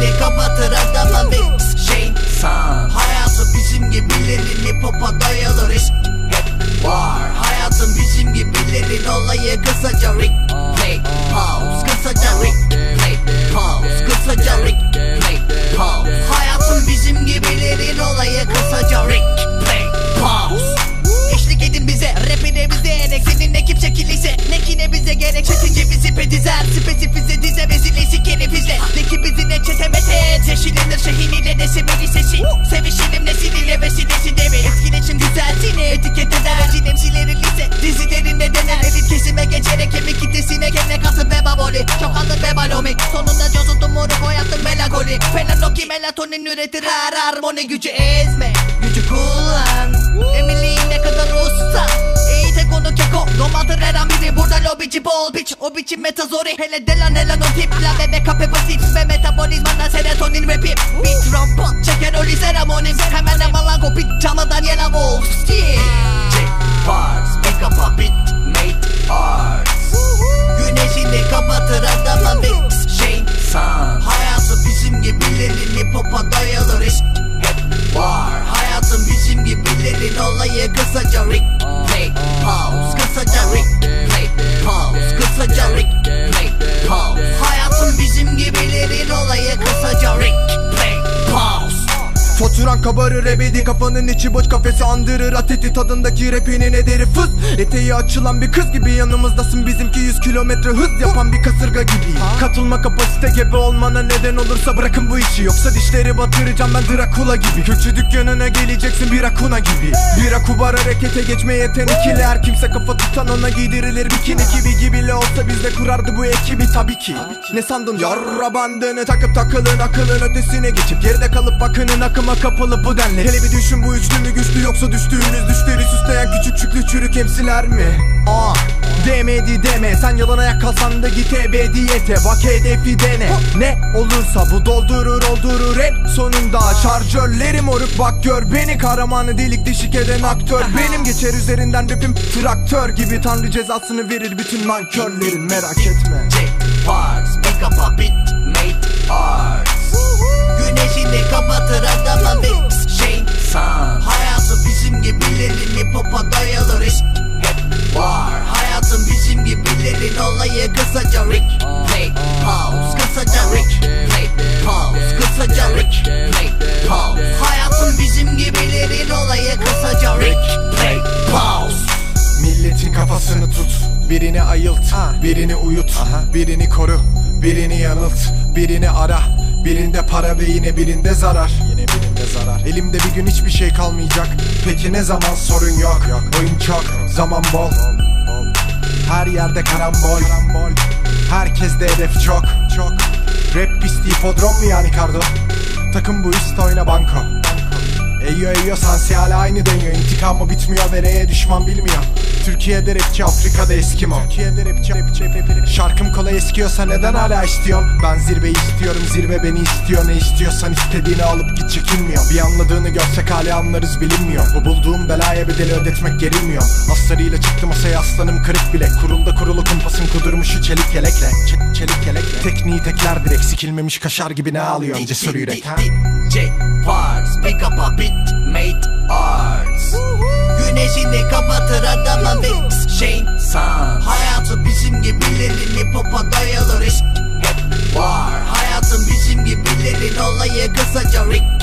beni kapatarak da fabik Şey nesi beni sesi. Sevişelim nesil ile vesilesi devi Etkileşim güzelsin etiket eder. Cinemsilerin lise dizilerinde dener Elit kesime geçerek kemik kitlesine gene kasıp ve baboli Çok alır ve balomi Sonunda cozuldum moruk boyattım melankoli Felanoki melatonin üretir her harmoni gücü ezme. Gücü kullan. Eminliğin ne kadar usta. İyi tek onu keko. Domatır her an biri burada lobici bol biç O biçim metazori. Hele delan helan o tip. La bebe kape basit. Ve metabolizmana serotonin 깜빡 제게 놀리 세라모니 하면 나말라고 빅자마 다니엘라 wolves yeah Chick bars make a beat make art. Kabarır ebedi kafanın içi boş kafesi andırır. Ateti tadındaki rapinin ederi fıs. Eteği açılan bir kız gibi yanımızdasın. Bizimki 100 kilometre hız yapan bir kasırga gibi. Katılma kapasite gebe olmana neden olursa bırakın bu işi. Yoksa dişleri batıracağım ben Dracula gibi. Külçü dükkanına geleceksin bir akuna gibi. Bir akubar harekete geçme yetenekli Her kimse kafa tutan ona giydirilir bikini gibi. Gibiyle olsa biz de kurardı bu ekibi tabii ki. Ne sandın? Yarra bandını takıp takılın akılın ötesine geçip Geride kalıp bakının akıma kapalı bu denli. Hele bir düşün bu üçlü mü güçlü yoksa düştüğünüz düşleri. Süsleyen küçük çüklü çürük emsiler mi? Aa Demedi deme sen yalan ayak kalsan da git ebediyete Bak hedefi dene. Ne olursa bu doldurur oldurur. En sonunda Şarjörlerim oruk bak gör beni Kahramanı delik deşik eden aktör. Benim geçer üzerinden rapim traktör gibi. Tanrı cezasını verir bütün nankörlerin. Merak etme kafasını tut. Birini ayılt, birini uyut Birini koru, birini yanılt Birini ara, birinde para ve yine birinde zarar. Yine birinde zarar. Elimde bir gün hiçbir şey kalmayacak. Peki ne zaman sorun yok, Oyun çok, zaman bol. Her yerde karambol. Herkeste hedef çok, çok. Rap pisti hipodrom mu yani kardo? Takım bu üst oyna banko. Eyo eyo sansi hala aynı deniyor. İntikamı bitmiyor ve neye düşman bilmiyor Türkiye'de rapçi Afrika'da Eskimo Türkiye'de rapçi rapçi rapçi. Şarkım kolay eskiyorsa neden hala istiyorsun Ben zirveyi istiyorum zirve beni istiyor Ne istiyorsan istediğini alıp git çekinmiyor Bir anladığını görsek hala anlarız bilinmiyor Bu bulduğum belaya bedeli ödetmek gerilmiyor Aslarıyla çıktı masaya aslanım kırık bile Kurulda kurulu kumpasın kudurmuşu çelik yelekle Ç- Çelik yelekle Tekniği tekler direkt sikilmemiş kaşar gibi ne ağlıyor cesur yürek ha? J Parks Pick up a beat Made arts Güneşini kapatır adama mix Shane Sun Hayatı bizim gibilerin hip hop'a dayalı risk var. Hayatım bizim gibilerin olayı kısaca Rick